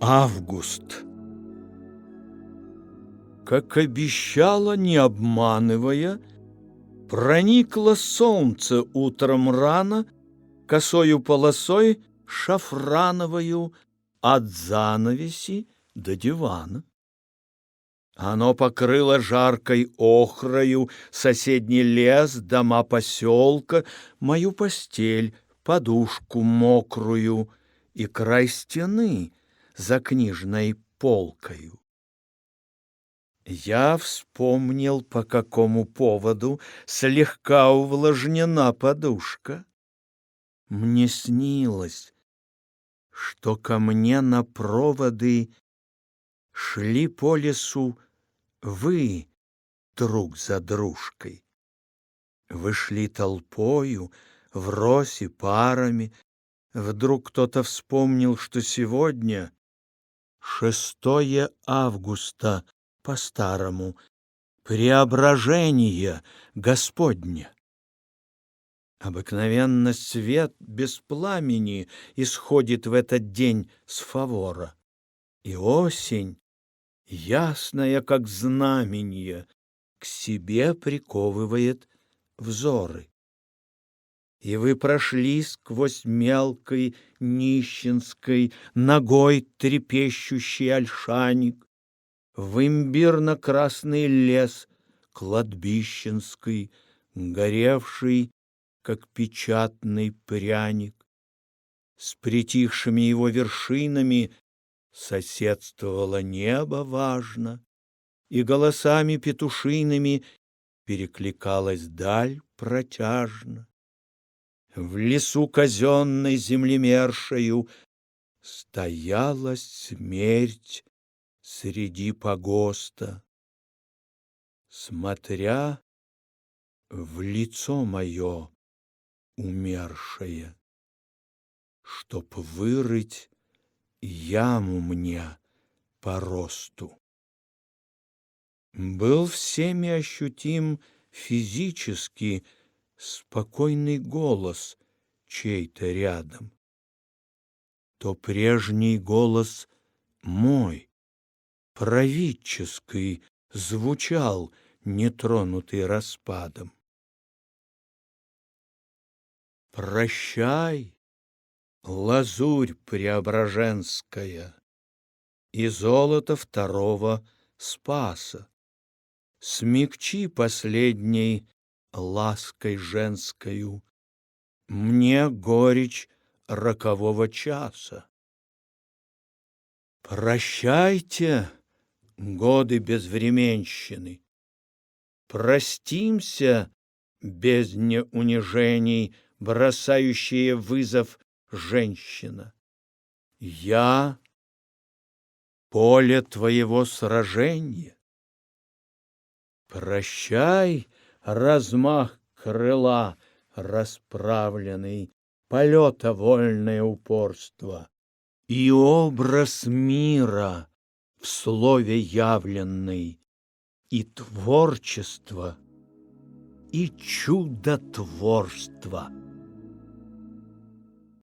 Август. Как обещала, не обманывая, Проникло солнце утром рано Косою полосой шафрановою От занавеси до дивана. Оно покрыло жаркой охрою Соседний лес, дома поселка, Мою постель, подушку мокрую И край стены — за книжной полкою. Я вспомнил, по какому поводу слегка увлажнена подушка. Мне снилось, что ко мне на проводы шли по лесу вы друг за дружкой. Вы шли толпою, в росе парами. Вдруг кто-то вспомнил, что сегодня 6 августа по-старому, преображение Господне. Обыкновенно свет без пламени исходит в этот день с фавора. И осень, ясная как знамение, к себе приковывает взоры и вы прошли сквозь мелкой нищенской ногой трепещущий ольшаник в имбирно-красный лес кладбищенский, горевший, как печатный пряник. С притихшими его вершинами соседствовало небо важно, и голосами петушиными перекликалась даль протяжно в лесу казенной землемершею Стояла смерть среди погоста. Смотря в лицо мое умершее, Чтоб вырыть яму мне по росту. Был всеми ощутим физически спокойный голос чей-то рядом, то прежний голос мой, правительский, звучал, нетронутый распадом. Прощай, лазурь преображенская и золото второго спаса. Смягчи последний лаской женскою, Мне горечь рокового часа. Прощайте, годы безвременщины, Простимся без неунижений, Бросающие вызов женщина. Я — поле твоего сражения. Прощай, размах крыла расправленный, полета вольное упорство и образ мира в слове явленный, и творчество, и чудотворство.